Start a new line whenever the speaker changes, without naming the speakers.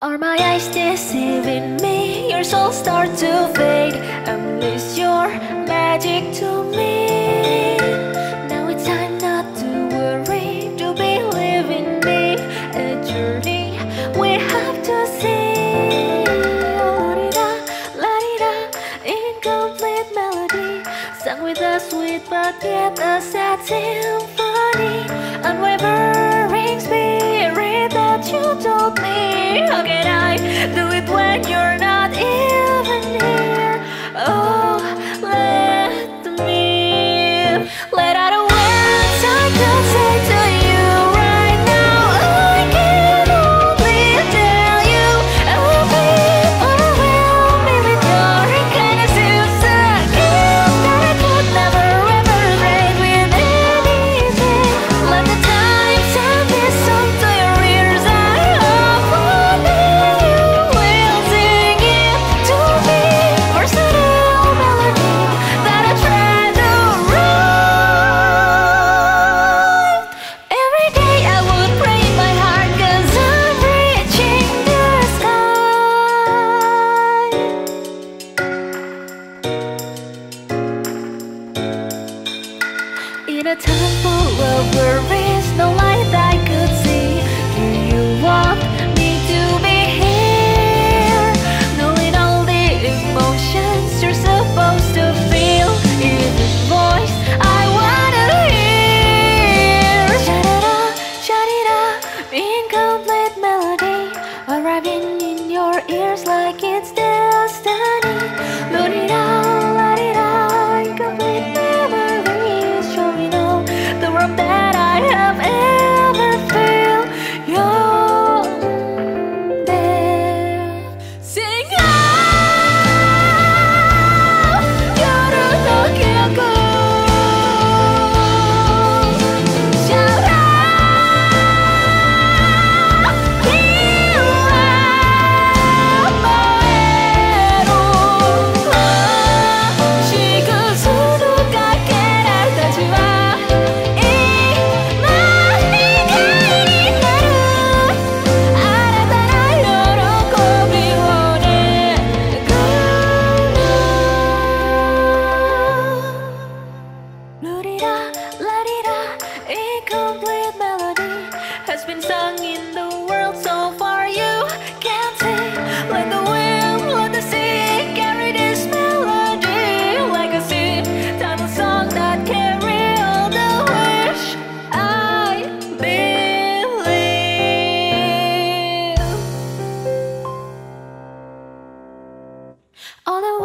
Are my eyes deceiving me? Your soul start to fade and miss your magic to me. Now it's time not to worry, to believe in me. A journey we have to see. La di da, la di da, incomplete melody. Sung with a sweet but yet a sad symphony. Do it when you're not driving Although